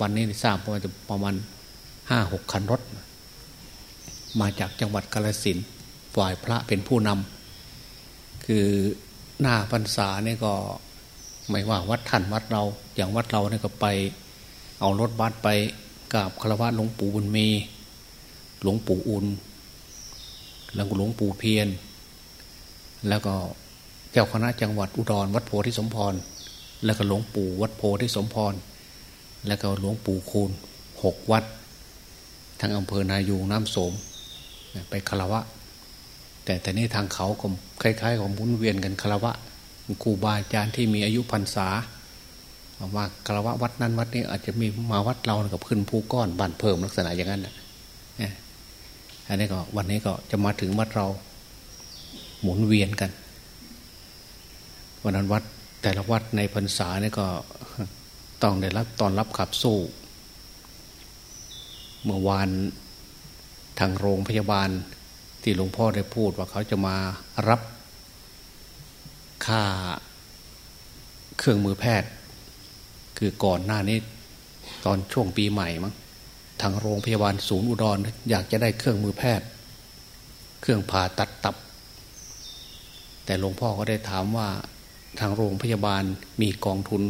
วันนี้ทราบว่าจะประมาณห้าหกคันรถ มาจากจังหวัดกาลสินฝ่ายพระเป็นผู้นำคือหน้าพรรษาเนี่ยก็ไม่ว่าวัดท่านวัดเราอย่างวัดเราเนี่ยก็ไป เอารถบัสไปกราบคารวะหลวงปู่บุญมี หลวงปู่อุนแล้วก็หลวงปู่เพียนแล้วก็เจ้าคณะจังหวัดอุดรวัดโพธิสมพร แล้วก็หลวงปู่วัดโพธิสมพร แล้วก็หลวงปู่คูณหกวัดทางอำเภอนายูงน้ำโสม ไปคารวะ แต่แต่นี่ทางเขาก็คล้ายๆ ของมุนเวียนกันคารวะครูบาอาจารย์ที่มีอายุพรรษามาคารวะวัดนั้นวัดนี้อาจจะมีมาวัดเรากับขึ้นภูก้อนบ้านเพิ่มลักษณะอย่างนั้นนะอันนี้ก็วันนี้ก็จะมาถึงวัดเราหมุนเวียนกัน วันนั้นวัดแต่ละวัดในพรรษาเนี่ยก็ ต้องได้รับตอนรับขับสู้ เมื่อวานทางโรงพยาบาลที่หลวงพ่อได้พูดว่าเขาจะมารับค่าเครื่องมือแพทย์ คือก่อนหน้านี้ตอนช่วงปีใหม่มั้งทางโรงพยาบาลศูนย์อุดรอยากจะได้เครื่องมือแพทย์ เครื่องผ่าตัดตับ แต่หลวงพ่อก็ได้ถามว่าทางโรงพยาบาลมีกองทุน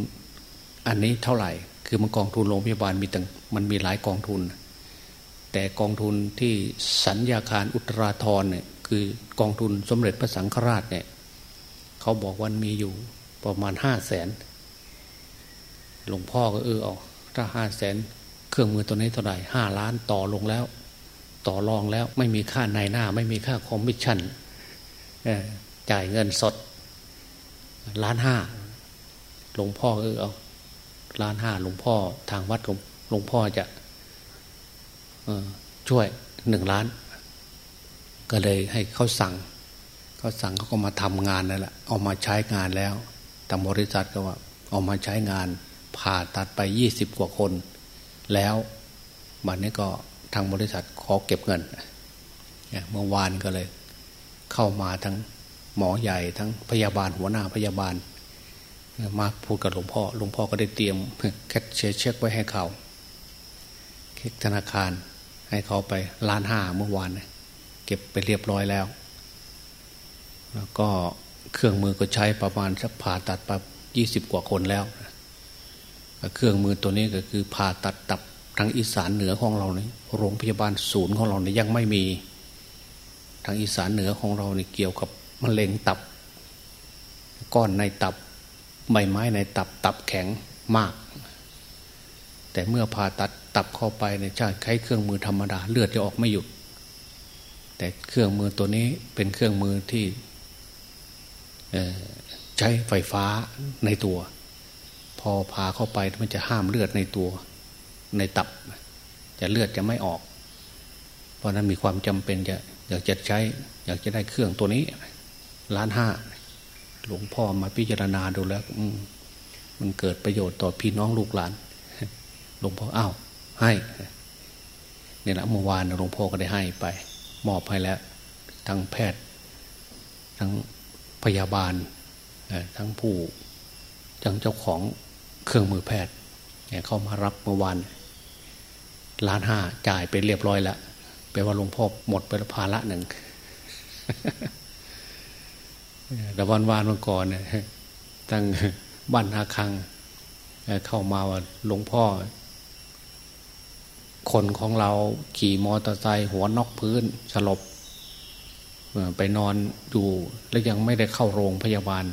อันนี้เท่าไหร่ คือมันกองทุนโรงพยาบาลมีตั้งมันมีหลายกองทุน แต่กองทุนที่สัญญาคารอุตราธรเนี่ยคือกองทุนสมเด็จพระสังฆราชเนี่ยเขาบอกวันมีอยู่ประมาณห้าแสนหลวงพ่อก็เออเอาถ้าห้าแสนเครื่องมือตัวนี้เท่าไหร่ห้าล้านต่อลงแล้ว ต่อรองแล้วไม่มีค่าในหน้า ไม่มีค่าคอมมิชชั่นจ่ายเงินสดล้านห้าหลวงพ่อเออเอา ล้านห้าหลวงพ่อทางวัดหลวงพ่อจะช่วยหนึ่งล้าน ก็เลยให้เขาสั่งเขาสั่งเขาก็มาทำงานนั่นแหละเอามาใช้งานแล้วทางบริษัทก็ว่าเอามาใช้งาน ผ่าตัดไปยี่สิบกว่าคน แล้วบัดนนี้ก็ทางบริษัทขอเก็บเงินเมื่อวานก็เลย เข้ามาทั้งหมอใหญ่ทั้งพยาบาลหัวหน้าพยาบาล มาพูดกับหลวงพ่อ หลวงพ่อก็ได้เตรียมแคชเชียร์เช็คไว้ให้เขาเช็คธนาคารให้เขาไปล้านห้าเมื่อวานเก็บไปเรียบร้อยแล้ว แล้วก็เครื่องมือก็ใช้ประมาณสักผ่าตัดไปยี่สิบกว่าคนแล้ว เครื่องมือตัวนี้ก็คือผ่าตัดตับทางอีสานเหนือของเราเนี่ยโรงพยาบาลศูนย์ของเราเนี่ยยังไม่มี ทางอีสานเหนือของเราเนี่ยเกี่ยวกับมะเร็งตับ ก้อนในตับ ใบไม้ในตับตับแข็งมาก แต่เมื่อผ่าตัดตับเข้าไปในชาติใช้เครื่องมือธรรมดาเลือดจะออกไม่หยุด แต่เครื่องมือตัวนี้เป็นเครื่องมือที่ใช้ไฟฟ้าในตัว พอพาเข้าไปมันจะห้ามเลือดในตัว ในตับ จะเลือดจะไม่ออก เพราะนั้นมีความจำเป็นจะอยากจะใช้ อยากจะได้เครื่องตัวนี้ล้านห้า หลวงพ่อมาพิจารณาดูแล้วมันเกิดประโยชน์ต่อพี่น้องลูกหลาน หลวงพ่ออ้าวให้เนี่ยนะเมื่อวานหลวงพ่อก็ได้ให้ไป มอบให้แล้ว ทั้งแพทย์ ทั้งพยาบาลทั้งผู้จังเจ้าของเครื่องมือแพทย์เข้ามารับเมื่อวานล้านห้าจ่ายไปเรียบร้อยแล้วแปลว่าหลวงพ่อหมดไปภาระหนึ่ง แต่วันวานเมื่อก่อนเนี่ยตั้งบ้านนาคัง เข้ามาว่าหลวงพ่อ คนของเราขี่มอเตอร์ไซค์หัวนอกพื้นสลบไปนอนอยู่แล้วยังไม่ได้เข้าโรงพยาบาล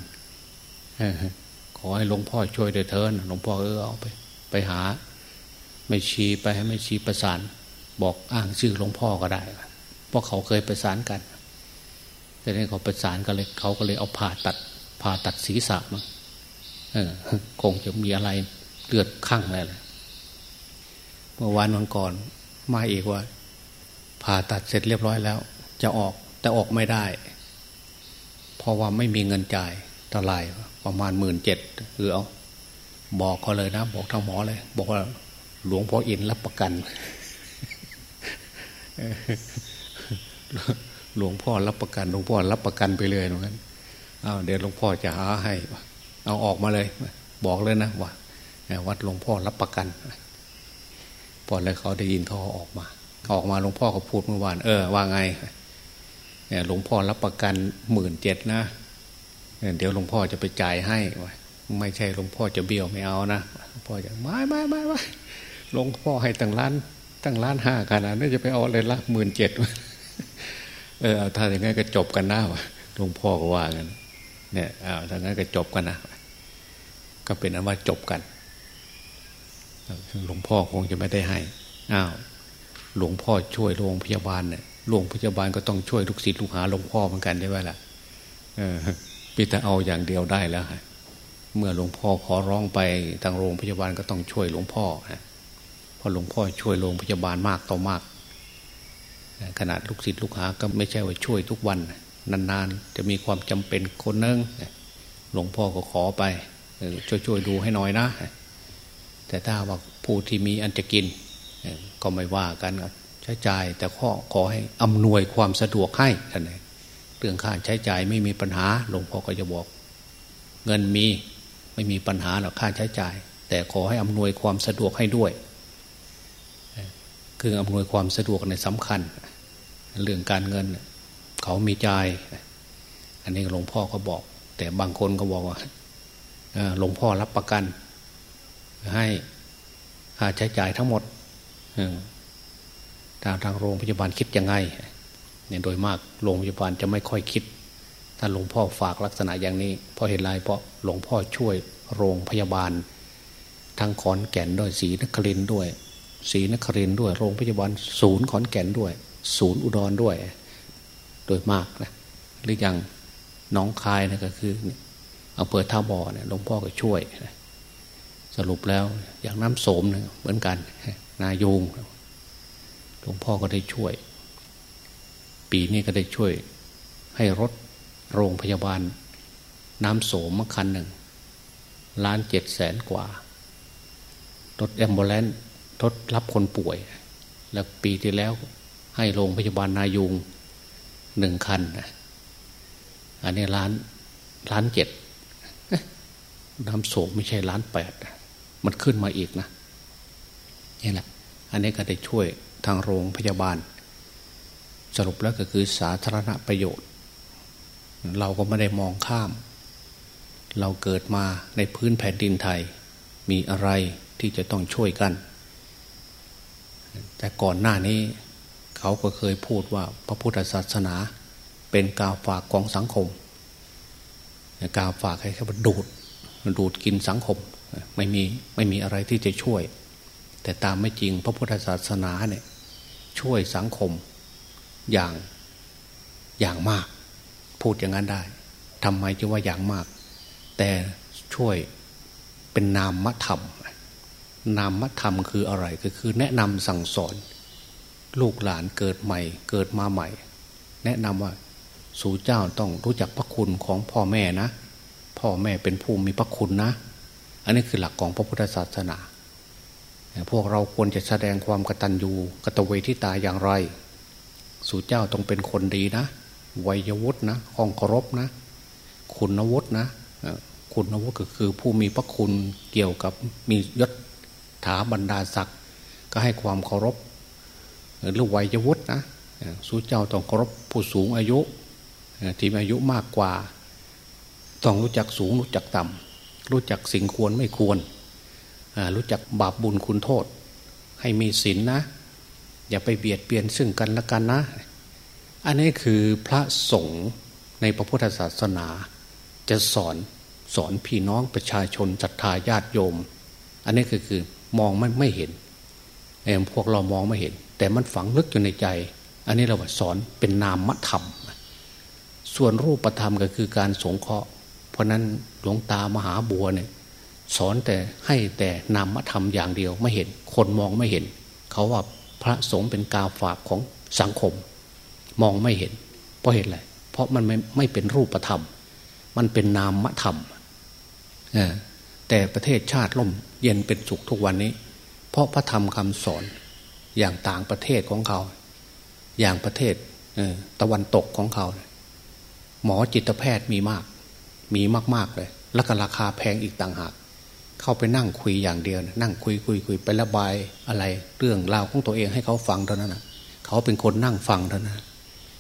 ขอให้หลวงพ่อช่วยเดือเทินหลวงพ่อเออเอาไป ไปหา ไม่ชีไปให้ไม่ชีประสาน บอกอ้างชื่อหลวงพ่อก็ได้เพราะเขาเคยประสานกัน แต่นี้เขาประสานกันเลยเขาก็เลยเอาผ่าตัดผ่าตัดศีรษะมาคงจะมีอะไรเลือดข้างอะไรเมื่อวานวันก่อนมาอีกว่า ผ่าตัดเสร็จเรียบร้อยแล้ว จะออกแต่ออกไม่ได้ เพราะว่าไม่มีเงินจ่ายเท่าไหร่ประมาณหมื่นเจ็ดคือเอาบอกเขาเลยนะ บอกทางหมอเลย บอกว่า หลวงพ่ออินรับประกัน หลวงพ่อรับประกันหลวงพ่อรับประกันไปเลยเหมือนกันเอาเดี๋ยวหลวงพ่อจะหาให้ เอาออกมาเลย บอกเลยนะว่าวัดหลวงพ่อรับประกันพอแล้วเขาได้ยินเขาออกมาออกมาหลวงพ่อก็พูดเมื่อวานเออว่าไงเนี่ยหลวงพ่อรับประกันหมื่นเจ็ดนะเดี๋ยวหลวงพ่อจะไปจ่ายให้ไม่ใช่หลวงพ่อจะเบี้ยวไม่เอานะหลวงพ่อจะไม่ไม่ไม่ไม่หลวงพ่อให้ตั้งล้านตั้งล้านห้าขนาดนี้จะไปเอาเลยละหมื่นเจ็ด เออถ้าอย่างนั้นก็จบกันนะหลวงพ่อก็ว่ากันเนี่ยเอาถ้างั้นก็จบกันนะก็เป็นอันว่าจบกันหลวงพ่อคงจะไม่ได้ให้อ้าวหลวงพ่อช่วยโรงพยาบาลเนี่ยโรงพยาบาลก็ต้องช่วยลูกศิษย์ลูกหาหลวงพ่อเหมือนกันได้ไหมล่ะเออพีแต่เอาอย่างเดียวได้แล้วเมื่อหลวงพ่อขอร้องไปทางโรงพยาบาลก็ต้องช่วยหลวงพ่อนะเพราะหลวงพ่อช่วยโรงพยาบาลมากต่อมาก ขนาดลูกศิษย์ลูกหาก็ไม่ใช่ว่าช่วยทุกวัน นานๆ จะมีความจำเป็นคนนึงหลวงพ่อก็ขอไปช่วยๆดูให้น้อยนะ แต่ถ้าว่าผู้ที่มีอันจะกิน ก็ไม่ว่ากันใช้จ่าย แต่ข้อขอให้อำนวยความสะดวกให้ท่านเรื่องค่าใช้จ่ายไม่มีปัญหาหลวงพ่อก็จะบอก เงินมีไม่มีปัญหาหรอกค่าใช้จ่าย แต่ขอให้อำนวยความสะดวกให้ด้วย คืออำนวยความสะดวกในสำคัญเเรื่องการเงิน เขามีจ่ายอันนี้หลวงพ่อก็บอก แต่บางคนก็บอกว่าหลวงพ่อรับประกัน ให้ค่าใช้จ่ายทั้งหมดทางทางโรงพยาบาลคิดยังไงเนี่ยโดยมากโรงพยาบาลจะไม่ค่อยคิด ถ้าหลวงพ่อฝากลักษณะอย่างนี้เพราะเห็นไรเพราะหลวงพ่อช่วยโรงพยาบาลทางขอนแก่นด้วยศรีนครินด้วยศรีนครินด้วย โรงพยาบาลศูนย์ขอนแก่นด้วย ศูนย์อุดรด้วย โดยมากนะหรืออย่างน้องคายนะก็คืออำเภอท่าบ่อเนี่ยหลวงพ่อก็ช่วยนะสรุปแล้วอย่างน้ำโสมเนี่ยเหมือนกัน นายูงหลวงพ่อก็ได้ช่วย ปีนี้ก็ได้ช่วย ให้รถโรงพยาบาล น้ำโสมมาคันหนึ่งล้านเจ็ดแสนกว่า รถแอมบูเลนทดรับคนป่วย แล้วปีที่แล้ว ให้โรงพยาบาลนายุงหนึ่งคันอันนี้ล้านล้านเจ็ดน้ำโสมไม่ใช่ล้านแปดมันขึ้นมาอีกนะนี่แหละอันนี้ก็ได้ช่วยทางโรงพยาบาล สรุปแล้วก็คือสาธารณประโยชน์ เราก็ไม่ได้มองข้าม เราเกิดมาในพื้นแผ่นดินไทย มีอะไรที่จะต้องช่วยกัน แต่ก่อนหน้านี้ เขาก็เคยพูดว่าพระพุทธศาสนาเป็นกาวฝากของสังคมกาวฝากให้เขาดูดดูดกินสังคม ไม่มีไม่มีอะไรที่จะช่วย แต่ตามไม่จริงพระพุทธศาสนาเนี่ยช่วยสังคมอย่างอย่างมาก พูดอย่างนั้นได้ทำไมจึงว่าอย่างมาก แต่ช่วยเป็นนามธรรม นามธรรมคืออะไรก็คือแนะนำสั่งสอน ลูกหลานเกิดใหม่ เกิดมาใหม่ แนะนำว่าสู่เจ้าต้องรู้จักพระคุณของพ่อแม่นะ พ่อแม่เป็นผู้มีพระคุณนะ อันนี้คือหลักของพระพุทธศาสนา พวกเราควรจะแสดงความกตัญญูกตเวทิตาอย่างไร สู่เจ้าต้องเป็นคนดีนะวัยวุฒินะห้องเคารพนะ คุณวุฒินะคุณวุฒิก็คือผู้มีพระคุณเกี่ยวกับมียศถาบรรดาศักดิ์ก็ให้ความเคารพ หรือวัยวุฒินะสู้เจ้าต้องเคารพผู้สูงอายุที่มีอายุมากกว่า ต้องรู้จักสูงรู้จักต่ำรู้จักสิ่งควรไม่ควร รู้จักบาปบุญคุณโทษ ให้มีศีลนนะ อย่าไปเบียดเบียนซึ่งกันและกันนะ อันนี้คือพระสงฆ์ในพระพุทธศาสนา จะสอนสอนพี่น้องประชาชนศรัทธาญาติโยม อันนี้คือคือมองไมันไม่เห็นเอพวกเรามองไม่เห็น แต่มันฝังลึกอยู่ในใจ อันนี้เราสอนเป็นนามธรรม ส่วนรูปธรรมก็คือการสงเคราะห์ เพราะนั้นหลวงตามหาบัวเนี่ยสอนแต่ให้แต่นามธรรมอย่างเดียวไม่เห็น คนมองไม่เห็น เขาว่าพระสงฆ์เป็นกาฝากของสังคม มองไม่เห็น เพราะเหตุอะไรเพราะมันไม่ไม่เป็นรูปธรรม มันเป็นนามธรรมแต่ประเทศชาติล่มเย็นเป็นสุขทุกวันนี้ เพราะพระธรรมคำสอน อย่างต่างประเทศของเขา อย่างประเทศตะวันตกของเขา หมอจิตแพทย์มีมาก มีมาก ๆ เลย แล้วก็ราคาแพงอีกต่างหาก เข้าไปนั่งคุยอย่างเดียว นั่งคุยคุยคุยไประบายอะไร เรื่องราวของตัวเองให้เขาฟังเท่านั้นนะเขาเป็นคนนั่งฟังเท่านั้น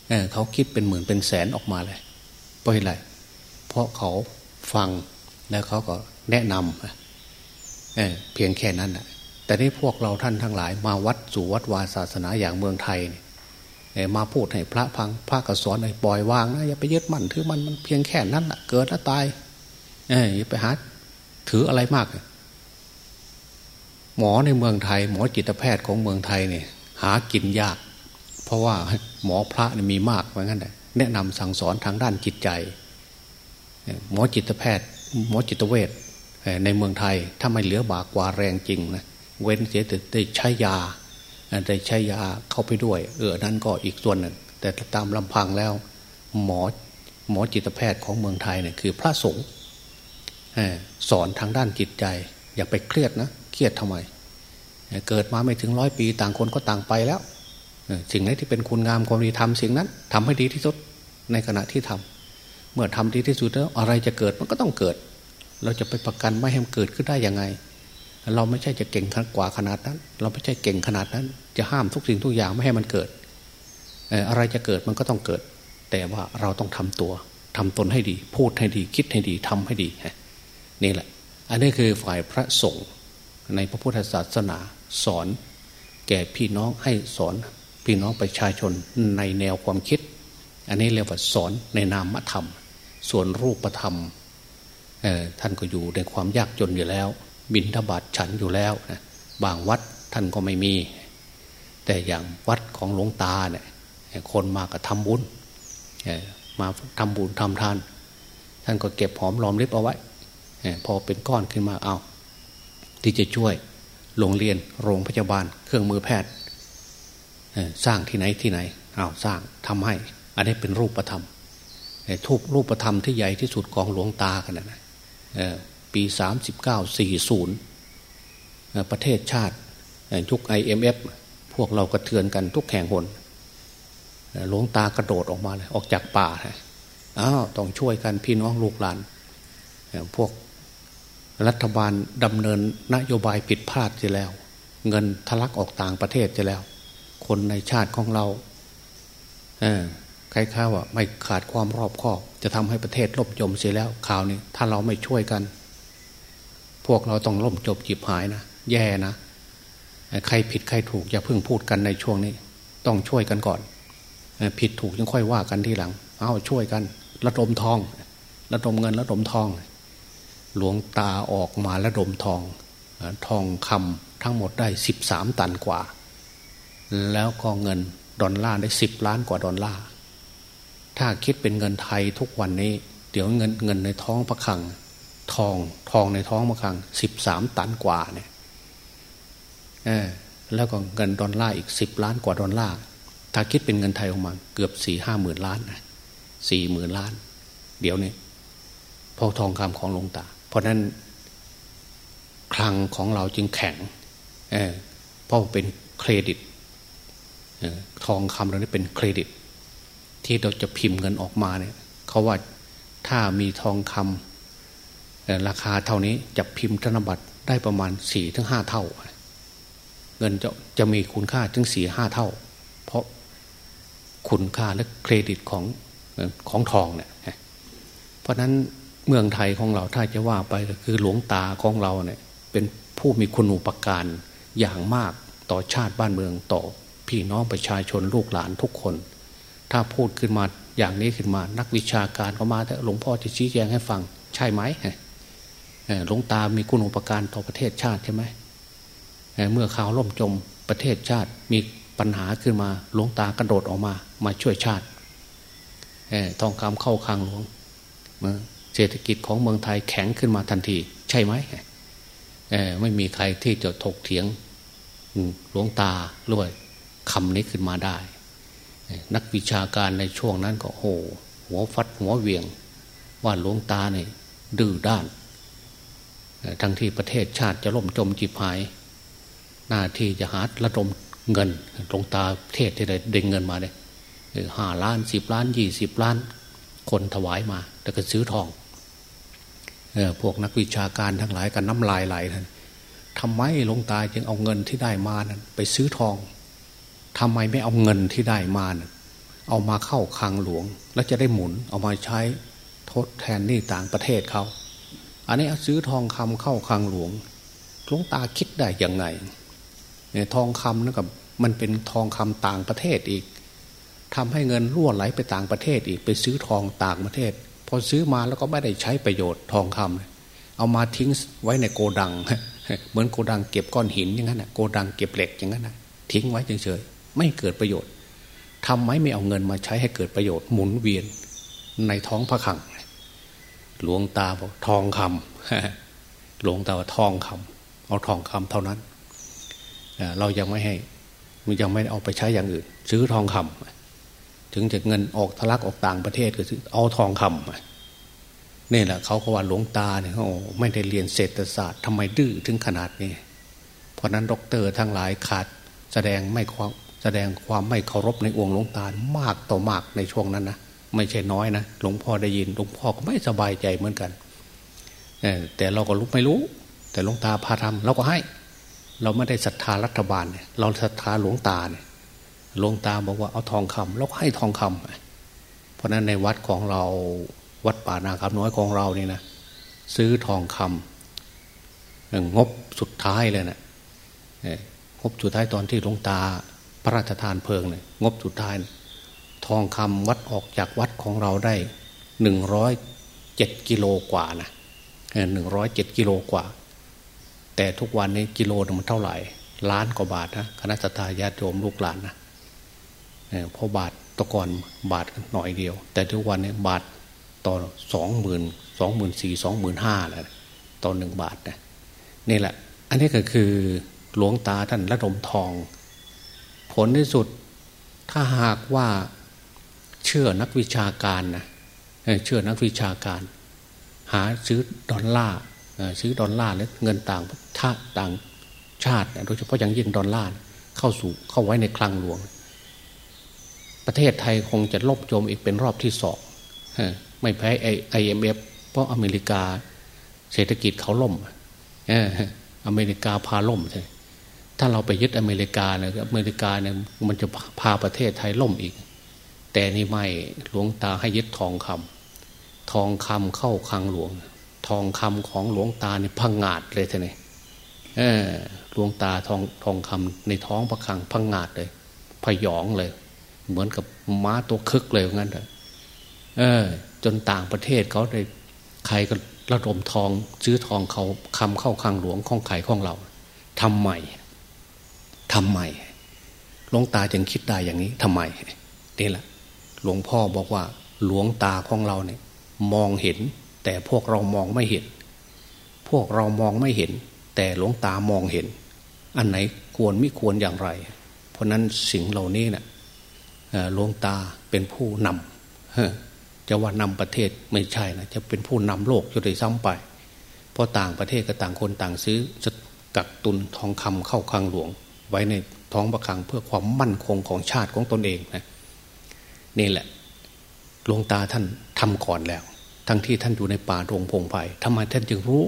เเขาคิดเป็นหมื่นเป็นแสนออกมาเลย เพราะอะไร เพราะเขาฟังแล้วเขาก็แนะนำเเพียงแค่นั้นนะ แต่นี่พวกเราท่านทั้งหลาย มาวัดสู่วัดวาศาสนาอย่างเมืองไทยเนี่ยมาพูดให้พระพังพระกสอนให้ปล่อยวางนะอย่าไปยึดมั่นถือมันมันเพียงแค่นั้นแหะเกิดแล้วตายเอออย่าไปหาถืออะไรมาก หมอในเมืองไทย หมอจิตแพทย์ของเมืองไทยเนี่ย หากินยาก เพราะว่าหมอพระเนี่ยมีมากเหมือนกันแนะนำสั่งสอนทางด้านจิตใจ หมอจิตแพทย์ หมอจิตเวชในเมืองไทยถ้าไม่เหลือบากกว่าแรงจริงนะ เว้นเสียแต่ได้ใช้ยาได้ใช้ยาเข้าไปด้วย เออนั้นก็อีกส่วนหนึ่ง แต่ตามลำพังแล้ว หมอหมอจิตแพทย์ของเมืองไทยเนี่ยคือพระสงฆ์สอนทางด้านจิตใจ อย่าไปเครียดนะเครียดทำไม เกิดมาไม่ถึงร้อยปีต่างคนก็ต่างไปแล้วสิ่งไหนที่เป็นคุณงามความดีทำสิ่งนั้นทำให้ดีที่สุดในขณะที่ทำเมื่อทำดีที่สุดแล้วอะไรจะเกิดมันก็ต้องเกิด เราจะไปประกันไม่ให้มันเกิดขึ้นได้ยังไง เราไม่ใช่จะเก่งกว่าขนาดนั้น เราไม่ใช่เก่งขนาดนั้น จะห้ามทุกสิ่งทุกอย่างไม่ให้มันเกิดอะไรจะเกิดมันก็ต้องเกิด แต่ว่าเราต้องทำตัวทำตนให้ดี พูดให้ดี คิดให้ดีทำให้ดีนี่แหละ อันนี้คือฝ่ายพระสงฆ์ในพระพุทธศาสนาสอน แก่พี่น้องให้สอน พี่น้องประชาชนในแนวความคิด อันนี้เรียกว่าสอนในนามธรรม ส่วนรูปธรรมท่านก็อยู่ในความยากจนอยู่แล้ว บินทบาทฉันอยู่แล้วนะบางวัดท่านก็ไม่มี แต่อย่างวัดของหลวงตาเนี่ยคนมาก็ทำบุญมาทำบุญทำทาน ท่านก็เก็บหอมรอมริบเอาไว้ พอเป็นก้อนขึ้นมาเอา ที่จะช่วยโรงเรียนโรงพยาบาล เครื่องมือแพทย์สร้างที่ไหนที่ไหนเอาสร้างทำให้ อันนี้เป็นรูปธรรมทุกรูปธรรมที่ใหญ่ที่สุดของหลวงตากันนะ ปีสามสิบเก้าสี่ศูนย์ประเทศชาติยุคไอเอ็มเอฟพวกเรากระเทือนกันทุกแห่งหนหลวงตากระโดดออกมาเลยออกจากป่าอ้าวต้องช่วยกันพี่น้องลูกหลาน พวกรัฐบาลดำเนินนโยบายผิดพลาดจะแล้ว เงินทะลักออกต่างประเทศจะแล้ว คนในชาติของเราใครข้าว่าไม่ขาดความรอบคอบ จะทำให้ประเทศล่มจมเสียแล้วข่าวนี้ถ้าเราไม่ช่วยกัน วกเราต้องล่มจบจีบหายนะแย่นะใครผิดใครถูกอย่าเพิ่งพูดกันในช่วงนี้ ต้องช่วยกันก่อน ผิดถูกยังค่อยว่ากันทีหลัง เอาช่วยกันระดมทองระดมเงินระดมทอง หลวงตาออกมาระดมทอง ทองคำทั้งหมดได้สิบสามตันกว่า แล้วก็เงินดอลลาร์ได้สิบล้านกว่าดอลลาร์ถ้าคิดเป็นเงินไทยทุกวันนี้ เดี๋ยวเงินเงินในท้องพระคัง ทองทองในท้องพระคลังสิบสามตันกว่าเนี่ยแล้วก็เงินดอลลาร์อีกสิบล้านกว่าดอลลาร์ถ้าคิดเป็นเงินไทยออกมา เกือบสี่ห้าหมื่นล้านนะสี่หมื่นล้าน เดี๋ยวนี้พอทองคำของหลวงตา เพราะนั้นคลังของเราจึงแข็งเพราะเป็นเครดิตทองคำเรานี่เป็นเครดิต ที่เราจะพิมพ์เงินออกมาเนี่ยเขาว่าถ้ามีทองคำ ราคาเท่านี้จะพิมพ์ธนบัตรได้ประมาณสี่ถึงห้าเท่า เงินจะจะมีคุณค่าถึงสี่ห้าเท่า เพราะคุณค่าและเครดิตของของทองเนี่ยเพราะนั้นเมืองไทยของเราถ้าจะว่าไปก็คือหลวงตาของเราเนี่ยเป็นผู้มีคุณูปการอย่างมากต่อชาติบ้านเมืองต่อพี่น้องประชาชนลูกหลานทุกคน ถ้าพูดขึ้นมาอย่างนี้ขึ้นมานักวิชาการก็มาแต่หลวงพ่อจะชี้แจงให้ฟังใช่ไหม หลวงตามีคุณูปการต่อประเทศชาติใช่ไหมเมื่อข่าวล่มจมประเทศชาติมีปัญหาขึ้นมาหลวงตากระโดดออกมา มาช่วยชาติทองคำเข้าคลังหลวงเศรษฐกิจของเมืองไทยแข็งขึ้นมาทันที ใช่ไหมไม่มีใครที่จะถกเถียงหลวงตาด้วยคำนี้ขึ้นมาได้ นักวิชาการในช่วงนั้นก็โหหัวฟัดหัวเวียง ว่าหลวงตาเนี่ยดื้อด้าน ทั้งที่ประเทศชาติจะล่มจมจีบหาย หน้าที่จะหาระดมเงินหลงตาเทศที่ได้เด้งเงินมาเนี่ยห้าล้านสิบล้านยี่สิบล้าน คนถวายมา แต่ก็ซื้อทองพวกนักวิชาการทั้งหลายกันน้ำลายไหลท่านทำไมหลวงตาจึงเอาเงินที่ได้มานั้นไปซื้อทองทำไมไม่เอาเงินที่ได้มานะเอามาเข้าคลังหลวง แล้วจะได้หมุนเอามาใช้ทดแทนนี่ต่างประเทศเขา อันนี้ซื้อทองคำเข้าคลังหลวงหลวงตาคิดได้ยังไงเนี่ยทองคำนั่นกับมันเป็นทองคำต่างประเทศอีกทำให้เงินรั่วไหลไปต่างประเทศอีกไปซื้อทองต่างประเทศ พอซื้อมาแล้วก็ไม่ได้ใช้ประโยชน์ทองคำเอามาทิ้งไว้ในโกดัง เหมือนโกดังเก็บก้อนหินอย่างนั้นนะโกดังเก็บเหล็กอย่างนั้นนะทิ้งไว้เฉยๆไม่เกิดประโยชน์ทำไมไม่เอาเงินมาใช้ให้เกิดประโยชน์หมุนเวียนในท้องพระขัง หลวงตาบอกทองคำหลวงตาว่าทองคำเอาทองคำเท่านั้นเรายังไม่ให้มันยังไม่เอาไปใช้อย่างอื่น ซื้อทองคำถึงจะเงินออกทะลักออกต่างประเทศก็ซื้อเอาทองคำนี่แหละเขาก็ว่าหลวงตาเนี่ยโอ้ไม่ได้เรียนเศรษฐศาสตร์ทำไมดื้อถึงขนาดนี้เพราะนั้นด็อกเตอร์ทั้งหลายขาดแสดงไม่ความแสดงความไม่เคารพในองค์หลวงตามากต่อมากในช่วงนั้นนะ ไม่ใช่น้อยนะหลวงพ่อได้ยินหลวงพ่อก็ไม่สบายใจเหมือนกันแต่เราก็รู้ไม่รู้ แต่หลวงตาพาทำเราก็ให้ เราไม่ได้ศรัทธารัฐบาลเนี่ยเราศรัทธาหลวงตาเนี่ยหลวงตาบอกว่าเอาทองคำเราก็ให้ทองคำเพราะนั้นในวัดของเราวัดป่านาคำน้อยของเรานี่นะซื้อทองคำงบสุดท้ายเลยนะงบสุดท้ายตอนที่หลวงตาพระราชทานเพลิงเนี่ยงบสุดท้ายท องคำวัดออกจากวัดของเราได้หนึ่งร้อยเจ็ดกิโลกว่านะหนึ่งร้อยเจ็ดกิโลกว่า แต่ทุกวันนี้กิโลมันเท่าไหร่ ล้านกว่าบาทนะคณะสัตยาโยมลูกหลานนะเพราะบาทตะกอนบาทหน่อยเดียว แต่ทุกวันนี้บาทต่อสองหมื่นสองหมื่นสี่สองหมื่นห้าแล้วต่อหนึ่งบาทนะนี่แหละ อันนี้ก็คือหลวงตาท่านระดมทอง ผลที่สุดถ้าหากว่า เชื่อนักวิชาการนะเชื่อนักวิชาการ หาซื้อดอลลาร์ซื้อดอลลาร์และเงินต่างชาติต่างชาติโดยเฉพาะอย่างยิ่งดอลลาร์เข้าสู่เข้าไว้ในคลังหลวง ประเทศไทยคงจะล่มจมอีกเป็นรอบที่สองไม่แพ้ไอเอ็มเอฟเพราะอเมริกาเศรษฐกิจเขาล่มอเมริกาพาล่มใช่ถ้าเราไปยึดอเมริกาเนี่ยอเมริกาเนี่ยมันจะพาประเทศไทยล่มอีก แต่นี่ไม่หลวงตาให้ยึดทองคำทองคำเข้าคลังหลวง ทองคำของหลวงตาเนี่ยพังงาดเลยท่านเออหลวงตาทองทองคำในท้องพระคลังพังงาดเลยพยองเลย เหมือนกับม้าตัวคึกเลยงั้นเลยเออ จนต่างประเทศเขาได้ใครก็ระดมทองซื้อทองเขาคำเข้าคลังหลวงของไข่ของเราทำใหม่ทำไมหลวงตาจึงคิดได้อย่างนี้ทำไมนี่แหละ หลวงพ่อบอกว่า หลวงตาของเราเนี่ย มองเห็น แต่พวกเรามองไม่เห็น พวกเรามองไม่เห็น แต่หลวงตามองเห็น อันไหนควรไม่ควรอย่างไร เพราะนั้นสิ่งเหล่านี้เนะ่ยหลวงตาเป็นผู้นำจะว่านำประเทศไม่ใช่นะจะเป็นผู้นำโลกจะได้ซ้ำไป เพราะต่างประเทศกับต่างคนต่างซื้อจะกักตุนทองคำเข้าคลังหลวง ไว้ในท้องประคังเพื่อความมั่นคงของชาติของตนเองนะ นี่แหละหลวงตาท่านทำก่อนแล้ว ทั้งที่ท่านอยู่ในป่าโรงพงไผ่ทำไมท่านจึงรู้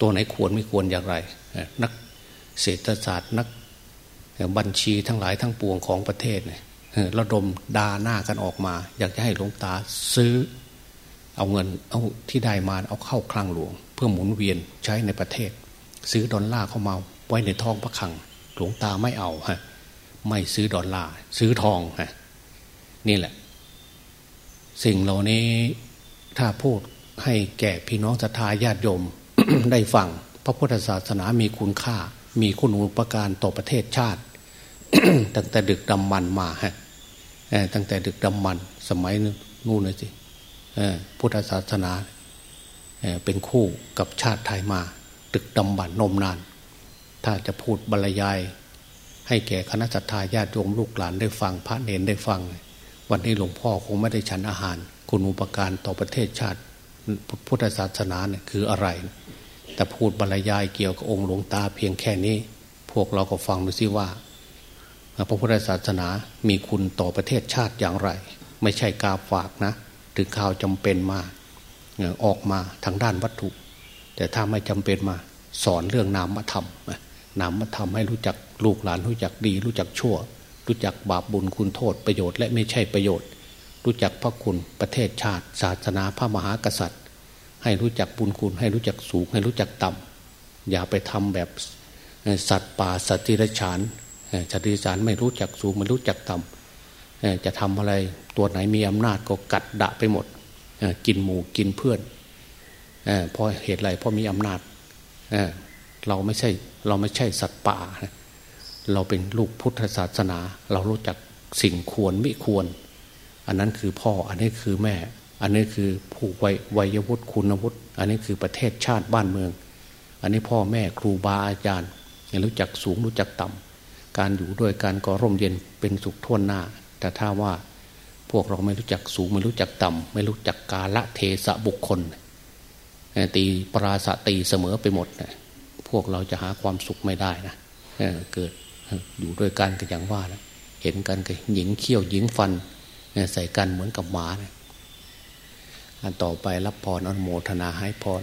ตัวไหนควรไม่ควรอย่างไร นักเศรษฐศาสตร์นักบัญชีทั้งหลายทั้งปวงของประเทศเนี่ยระดมดาหน้ากันออกมา อยากจะให้หลวงตาซื้อ เอาเงินเอาที่ได้มาเอาเข้าคลังหลวง เพื่อหมุนเวียนใช้ในประเทศ ซื้อดอลลาร์เข้ามาไว้ในท้องพระคลัง หลวงตาไม่เอาฮะไม่ซื้อดอลลาร์ซื้อทองฮะ นี่แหละ สิ่งเหล่านี้ถ้าพูดให้แก่พี่น้องศรัทธาญาติโยมได้ฟัง พระพุทธศาสนามีคุณค่า มีคุณอุปการต่อประเทศชาติ ตั้งแต่ดึกดำมันมาฮะตั้งแต่ดึกดำมัน สมัยนู่นเลยสิพุทธศาสนาเป็นคู่กับชาติไทยมา ดึกดำบรรนมนาน ถ้าจะพูดบรรยาย ให้แก่คณะสัตยาญาติโยมลูกหลานได้ฟัง พระเนนได้ฟัง วันนี้หลวงพ่อคงไม่ได้ฉันอาหาร คุณอุปการต่อประเทศชาติพุทธศาสนาเนี่ยคืออะไร แต่พูดบรรยายเกี่ยวกับองค์หลวงตาเพียงแค่นี้ พวกเราก็ฟังดูซิว่า พระพุทธศาสนามีคุณต่อประเทศชาติอย่างไร ไม่ใช่กาฝากนะ ถึงข่าวจำเป็นมาออกมาทางด้านวัตถุ แต่ถ้าไม่จำเป็นมาสอนเรื่องนามธรรมนามธรรมให้รู้จักลูกหลานรู้จักดี รู้จักชั่ว รู้จักบาปบุญคุณโทษประโยชน์และไม่ใช่ประโยชน์ รู้จักพระคุณประเทศชาติ ศาสนาพระมหากษัตริย์ ให้รู้จักบุญคุณ ให้รู้จักสูง ให้รู้จักต่ำอย่าไปทำแบบสัตว์ป่าสัตว์ที่ไรฉานสัตว์ที่ฉานไม่รู้จักสูงไม่รู้จักต่ำจะทำอะไรตัวไหนมีอำนาจก็กัดดะไปหมดกินหมูกินเพื่อนเพราะเหตุไรเพราะมีอำนาจเราไม่ใช่เราไม่ใช่สัตว์ป่า เราเป็นลูกพุทธศาสนา เรารู้จักสิ่งควรไม่ควร อันนั้นคือพ่ออันนี้คือแม่ อันนี้คือผู้วัยวัยวุฒิคุณวุฒิอันนี้คือประเทศชาติบ้านเมือง อันนี้พ่อแม่ครูบาอาจารย์รู้จักสูงรู้จักต่ำการอยู่ด้วยการก็ร่มเย็นเป็นสุขทวนหน้า แต่ถ้าว่าพวกเราไม่รู้จักสูงไม่รู้จักต่ำไม่รู้จักกาละเทสะบุคคลตีปราศตีเสมอไปหมดพวกเราจะหาความสุขไม่ได้นะเกิด อยู่ด้วยกันก็อย่างว่านะเห็นกันก็หญิงเขี้ยวหญิงฟันใส่กันเหมือนกับหมานะอันต่อไปรับพรอนโมทนาให้พร